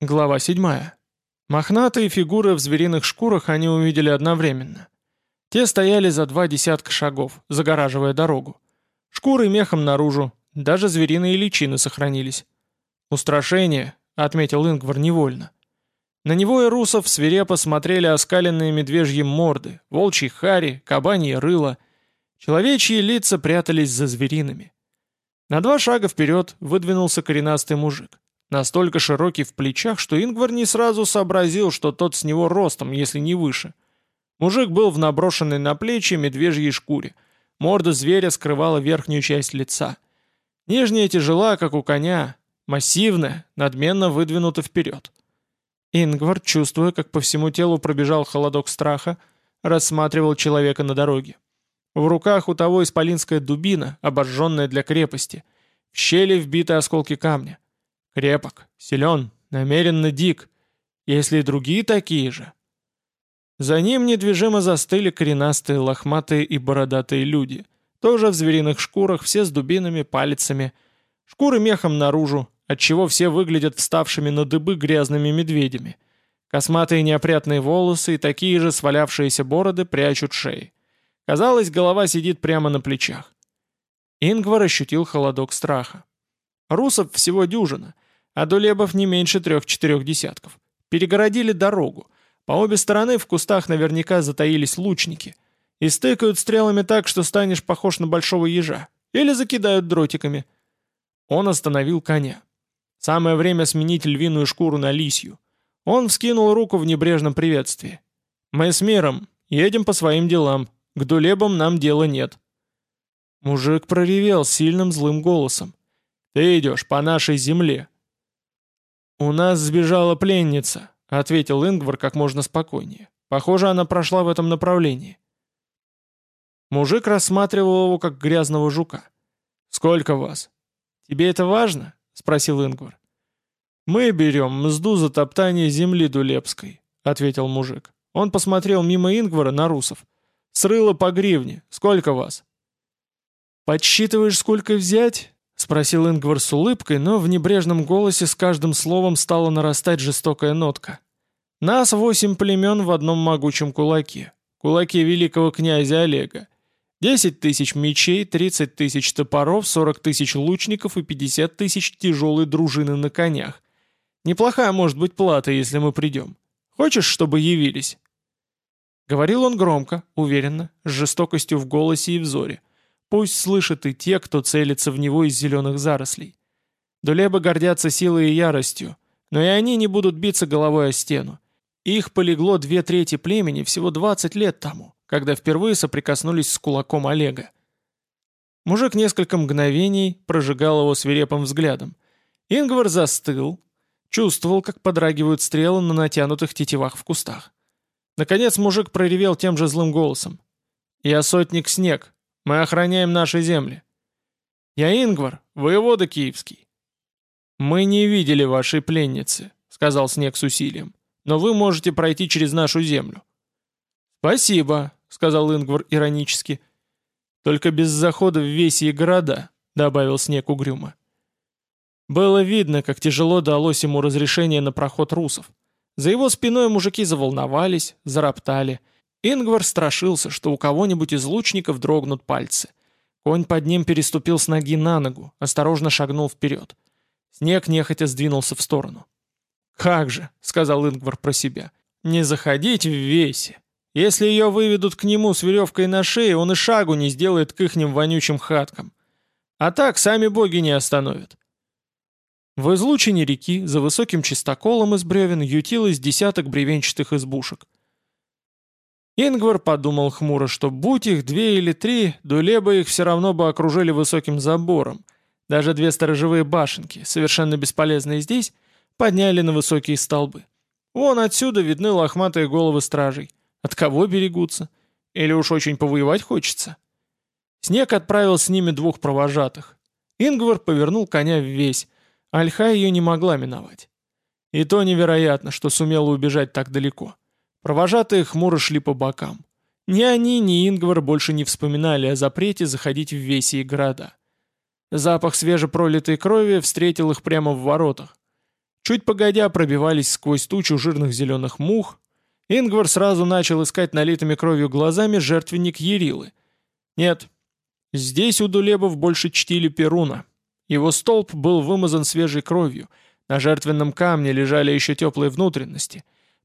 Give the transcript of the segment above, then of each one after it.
Глава 7. Мохнатые фигуры в звериных шкурах они увидели одновременно. Те стояли за два десятка шагов, загораживая дорогу. Шкуры мехом наружу, даже звериные личины сохранились. «Устрашение», — отметил Ингвар невольно. На него и русов свирепо смотрели оскаленные медвежьи морды, волчьи хари, кабаньи рыла. Человечьи лица прятались за звериными. На два шага вперед выдвинулся коренастый мужик. Настолько широкий в плечах, что Ингвар не сразу сообразил, что тот с него ростом, если не выше. Мужик был в наброшенной на плечи медвежьей шкуре. Морда зверя скрывала верхнюю часть лица. Нижняя тяжела, как у коня, массивная, надменно выдвинута вперед. Ингвар, чувствуя, как по всему телу пробежал холодок страха, рассматривал человека на дороге. В руках у того исполинская дубина, обожженная для крепости. В щели вбиты осколки камня. Крепок, силен, намеренно дик, если и другие такие же. За ним недвижимо застыли коренастые, лохматые и бородатые люди, тоже в звериных шкурах, все с дубинами, палицами, шкуры мехом наружу, отчего все выглядят вставшими на дыбы грязными медведями. Косматые неопрятные волосы и такие же свалявшиеся бороды прячут шеи. Казалось, голова сидит прямо на плечах. Ингвар ощутил холодок страха. Русов всего дюжина, а Дулебов не меньше трех-четырех десятков. Перегородили дорогу. По обе стороны в кустах наверняка затаились лучники. И стыкают стрелами так, что станешь похож на большого ежа. Или закидают дротиками. Он остановил коня. Самое время сменить львиную шкуру на лисью. Он вскинул руку в небрежном приветствии. «Мы с миром. Едем по своим делам. К дулебам нам дела нет». Мужик проревел сильным злым голосом. «Ты идешь по нашей земле. «У нас сбежала пленница», — ответил Ингвар как можно спокойнее. «Похоже, она прошла в этом направлении». Мужик рассматривал его как грязного жука. «Сколько вас?» «Тебе это важно?» — спросил Ингвар. «Мы берем мзду за топтание земли Дулепской», — ответил мужик. Он посмотрел мимо Ингвара на русов. «Срыло по гривне. Сколько вас?» «Подсчитываешь, сколько взять?» — спросил Ингвар с улыбкой, но в небрежном голосе с каждым словом стала нарастать жестокая нотка. «Нас восемь племен в одном могучем кулаке. Кулаке великого князя Олега. Десять тысяч мечей, тридцать тысяч топоров, сорок тысяч лучников и пятьдесят тысяч тяжелой дружины на конях. Неплохая может быть плата, если мы придем. Хочешь, чтобы явились?» Говорил он громко, уверенно, с жестокостью в голосе и взоре. Пусть слышат и те, кто целится в него из зеленых зарослей. Дулебы гордятся силой и яростью, но и они не будут биться головой о стену. Их полегло две трети племени всего 20 лет тому, когда впервые соприкоснулись с кулаком Олега. Мужик несколько мгновений прожигал его свирепым взглядом. Ингвар застыл, чувствовал, как подрагивают стрелы на натянутых тетивах в кустах. Наконец мужик проревел тем же злым голосом. «Я сотник Снег, мы охраняем наши земли. Я Ингвар, воевода киевский. Мы не видели вашей пленницы, сказал Снег с усилием, но вы можете пройти через нашу землю. Спасибо, сказал Ингвар иронически. Только без захода в веси и города, добавил Снег угрюмо. Было видно, как тяжело далось ему разрешение на проход русов. За его спиной мужики заволновались, зароптали — Ингвар страшился, что у кого-нибудь из лучников дрогнут пальцы. Конь под ним переступил с ноги на ногу, осторожно шагнул вперед. Снег нехотя сдвинулся в сторону. «Как же», — сказал Ингвар про себя, — «не заходить в весе. Если ее выведут к нему с веревкой на шее, он и шагу не сделает к ихним вонючим хаткам. А так сами боги не остановят». В излучине реки, за высоким чистоколом из бревен, ютилось десяток бревенчатых избушек. Ингвар подумал хмуро, что будь их две или три, дулебы их все равно бы окружили высоким забором. Даже две сторожевые башенки, совершенно бесполезные здесь, подняли на высокие столбы. Вон отсюда видны лохматые головы стражей. От кого берегутся? Или уж очень повоевать хочется? Снег отправил с ними двух провожатых. Ингвар повернул коня ввесь. Альха ее не могла миновать. И то невероятно, что сумела убежать так далеко. Провожатые хмуро шли по бокам. Ни они, ни Ингвар больше не вспоминали о запрете заходить в веси города. Запах свежепролитой крови встретил их прямо в воротах. Чуть погодя пробивались сквозь тучу жирных зеленых мух. Ингвар сразу начал искать налитыми кровью глазами жертвенник Ерилы. Нет, здесь у Дулебов больше чтили Перуна. Его столб был вымазан свежей кровью, на жертвенном камне лежали еще теплые внутренности.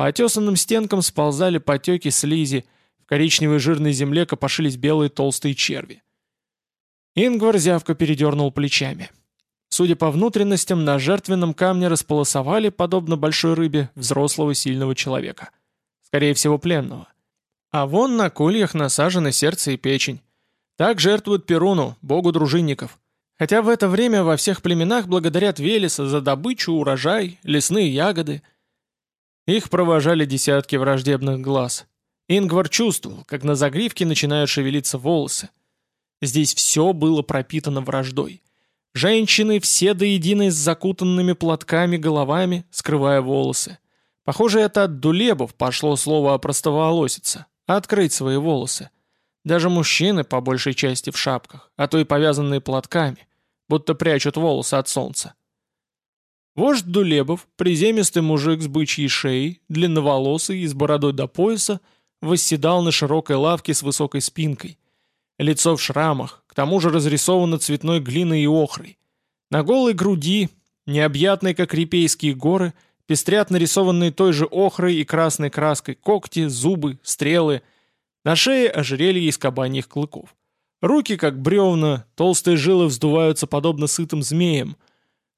По отесанным стенкам сползали потеки слизи, в коричневой жирной земле копошились белые толстые черви. Ингвар зявко передернул плечами. Судя по внутренностям, на жертвенном камне располосовали, подобно большой рыбе, взрослого сильного человека. Скорее всего, пленного. А вон на кольях насажены сердце и печень. Так жертвуют Перуну, богу дружинников. Хотя в это время во всех племенах благодарят Велеса за добычу, урожай, лесные ягоды. Их провожали десятки враждебных глаз. Ингвар чувствовал, как на загривке начинают шевелиться волосы. Здесь все было пропитано враждой. Женщины все до единой с закутанными платками головами, скрывая волосы. Похоже, это от дулебов пошло слово о простоволосице, открыть свои волосы. Даже мужчины, по большей части, в шапках, а то и повязанные платками, будто прячут волосы от солнца. Вождь Дулебов, приземистый мужик с бычьей шеей, длинноволосый и с бородой до пояса, восседал на широкой лавке с высокой спинкой. Лицо в шрамах, к тому же разрисовано цветной глиной и охрой. На голой груди, необъятной как репейские горы, пестрят нарисованные той же охрой и красной краской когти, зубы, стрелы. На шее ожерелье из кабаньих клыков. Руки как бревна, толстые жилы вздуваются подобно сытым змеям.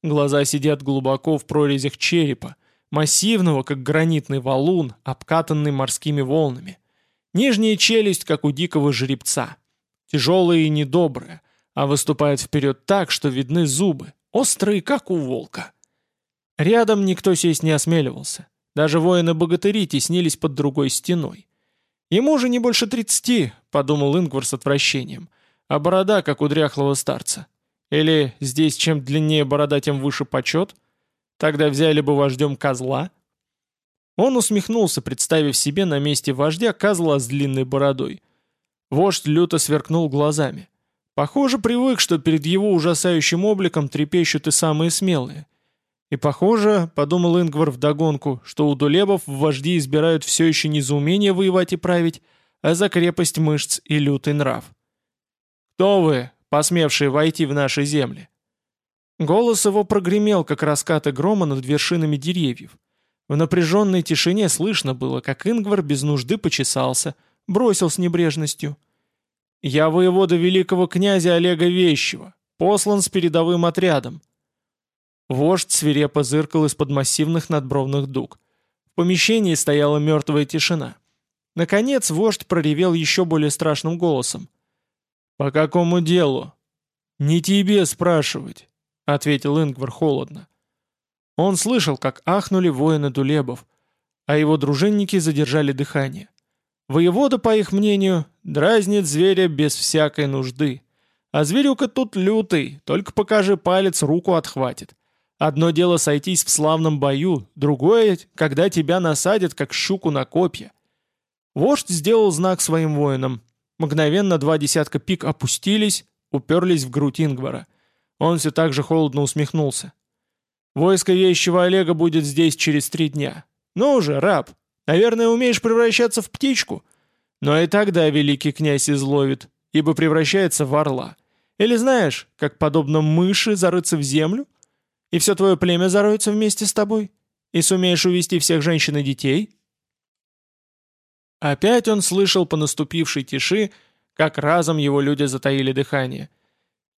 Глаза сидят глубоко в прорезях черепа, массивного, как гранитный валун, обкатанный морскими волнами. Нижняя челюсть, как у дикого жеребца тяжелая и недобрая, а выступает вперед так, что видны зубы, острые, как у волка. Рядом никто сесть не осмеливался. Даже воины-богатыри теснились под другой стеной. Ему же не больше тридцати, подумал Ингвар с отвращением, а борода, как у дряхлого старца. Или здесь чем длиннее борода, тем выше почет? Тогда взяли бы вождем козла? Он усмехнулся, представив себе на месте вождя козла с длинной бородой. Вождь люто сверкнул глазами. Похоже, привык, что перед его ужасающим обликом трепещут и самые смелые. И похоже, подумал Ингвар вдогонку, что у дулебов в вожди избирают все еще не за умение воевать и править, а за крепость мышц и лютый нрав. «Кто вы, посмевшие войти в наши земли?» Голос его прогремел, как раскаты грома над вершинами деревьев. В напряженной тишине слышно было, как Ингвар без нужды почесался — бросил с небрежностью. «Я воевода великого князя Олега Вещего, послан с передовым отрядом». Вождь свирепо зыркал из-под массивных надбровных дуг. В помещении стояла мертвая тишина. Наконец вождь проревел еще более страшным голосом. «По какому делу?» «Не тебе спрашивать», — ответил Ингвар холодно. Он слышал, как ахнули воины Дулебов, а его дружинники задержали дыхание. Воевода, по их мнению, дразнит зверя без всякой нужды. А зверюка тут лютый, только покажи палец, руку отхватит. Одно дело сойтись в славном бою, другое, когда тебя насадят, как щуку на копья. Вождь сделал знак своим воинам. Мгновенно два десятка пик опустились, уперлись в грудь Ингвара. Он все так же холодно усмехнулся. «Войско вещего Олега будет здесь через три дня. Ну же, раб, Наверное, умеешь превращаться в птичку? Но и тогда великий князь изловит, ибо превращается в орла. Или знаешь, как подобно мыши зарыться в землю? И все твое племя зароется вместе с тобой? И сумеешь увести всех женщин и детей?» Опять он слышал по наступившей тиши, как разом его люди затаили дыхание.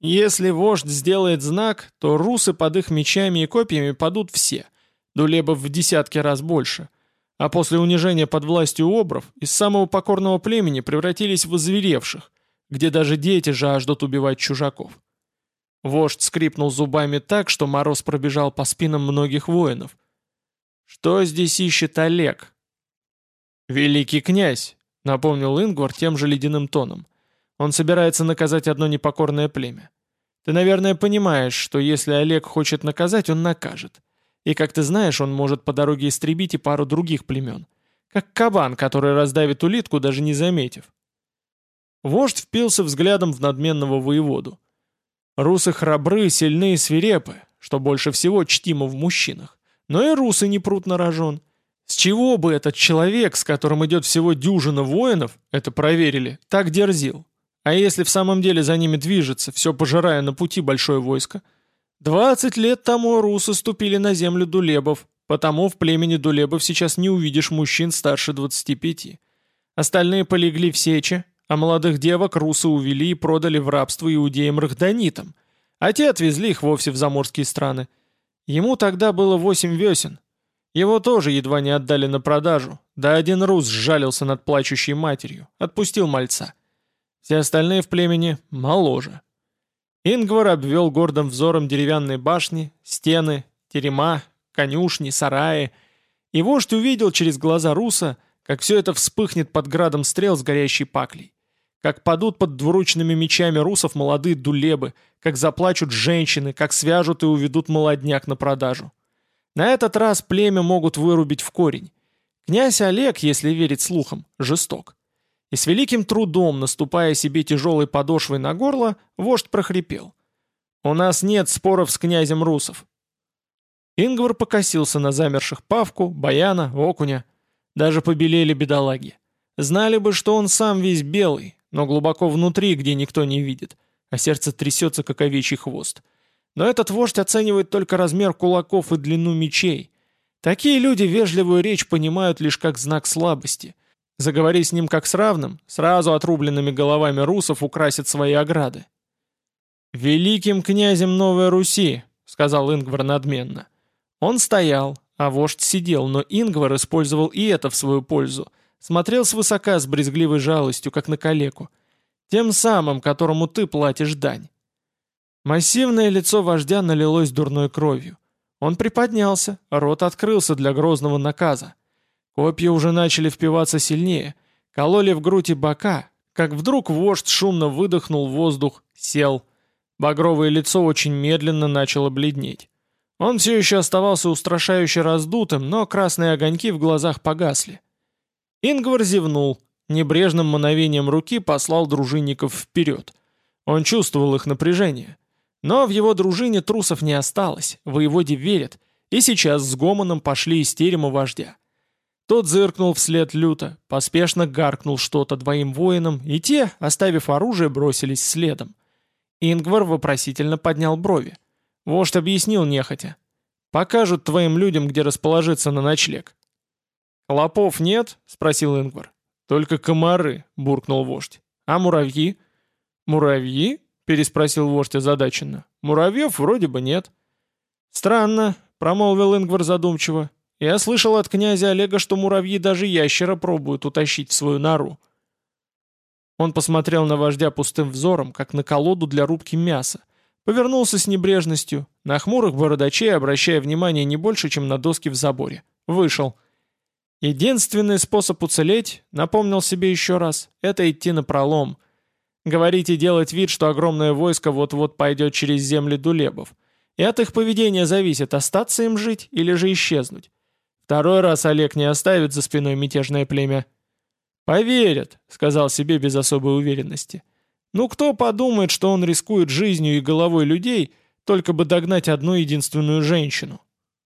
Если вождь сделает знак, то русы под их мечами и копьями падут все, дулебов в десятки раз больше а после унижения под властью обров из самого покорного племени превратились в озверевших, где даже дети жаждут убивать чужаков. Вождь скрипнул зубами так, что мороз пробежал по спинам многих воинов. «Что здесь ищет Олег?» «Великий князь», — напомнил Ингвар тем же ледяным тоном. «Он собирается наказать одно непокорное племя. Ты, наверное, понимаешь, что если Олег хочет наказать, он накажет. И, как ты знаешь, он может по дороге истребить и пару других племен. Как кабан, который раздавит улитку, даже не заметив. Вождь впился взглядом в надменного воеводу. Русы храбры, сильны и свирепы, что больше всего чтимо в мужчинах. Но и русы не прут на рожон. С чего бы этот человек, с которым идет всего дюжина воинов, это проверили, так дерзил? А если в самом деле за ними движется, все пожирая на пути большое войско? Двадцать лет тому русы ступили на землю дулебов, потому в племени дулебов сейчас не увидишь мужчин старше двадцати пяти. Остальные полегли в сече, а молодых девок русы увели и продали в рабство иудеям-рахданитам, а те отвезли их вовсе в заморские страны. Ему тогда было восемь весен. Его тоже едва не отдали на продажу, да один рус сжалился над плачущей матерью, отпустил мальца. Все остальные в племени моложе. Ингвар обвел гордым взором деревянные башни, стены, терема, конюшни, сараи, и вождь увидел через глаза руса, как все это вспыхнет под градом стрел с горящей паклей. Как падут под двуручными мечами русов молодые дулебы, как заплачут женщины, как свяжут и уведут молодняк на продажу. На этот раз племя могут вырубить в корень. Князь Олег, если верить слухам, жесток. И с великим трудом, наступая себе тяжелой подошвой на горло, вождь прохрипел. «У нас нет споров с князем русов». Ингвар покосился на замерших Павку, Баяна, Окуня. Даже побелели бедолаги. Знали бы, что он сам весь белый, но глубоко внутри, где никто не видит, а сердце трясется, как овечий хвост. Но этот вождь оценивает только размер кулаков и длину мечей. Такие люди вежливую речь понимают лишь как знак слабости. Заговори с ним как с равным, сразу отрубленными головами русов украсят свои ограды. «Великим князем Новой Руси», — сказал Ингвар надменно. Он стоял, а вождь сидел, но Ингвар использовал и это в свою пользу. Смотрел свысока с брезгливой жалостью, как на калеку. Тем самым, которому ты платишь дань. Массивное лицо вождя налилось дурной кровью. Он приподнялся, рот открылся для грозного наказа. Копья уже начали впиваться сильнее, кололи в грудь и бока, как вдруг вождь шумно выдохнул воздух, сел. Багровое лицо очень медленно начало бледнеть. Он все еще оставался устрашающе раздутым, но красные огоньки в глазах погасли. Ингвар зевнул, небрежным мановением руки послал дружинников вперед. Он чувствовал их напряжение. Но в его дружине трусов не осталось, воеводе верят, и сейчас с гомоном пошли из терема вождя. Тот зыркнул вслед люто, поспешно гаркнул что-то двоим воинам, и те, оставив оружие, бросились следом. Ингвар вопросительно поднял брови. Вождь объяснил нехотя. «Покажут твоим людям, где расположиться на ночлег». «Клопов нет?» — спросил Ингвар. «Только комары», — буркнул вождь. «А муравьи?» «Муравьи?» — переспросил вождь озадаченно. «Муравьев вроде бы нет». «Странно», — промолвил Ингвар задумчиво. «Я слышал от князя Олега, что муравьи даже ящера пробуют утащить в свою нору». Он посмотрел на вождя пустым взором, как на колоду для рубки мяса, Повернулся с небрежностью, на хмурых бородачей обращая внимание не больше, чем на доски в заборе. Вышел. Единственный способ уцелеть, напомнил себе еще раз, это идти на пролом. Говорить и делать вид, что огромное войско вот-вот пойдет через земли дулебов. И от их поведения зависит, остаться им жить или же исчезнуть. Второй раз Олег не оставит за спиной мятежное племя. «Поверят», — сказал себе без особой уверенности. Ну кто подумает, что он рискует жизнью и головой людей, только бы догнать одну единственную женщину?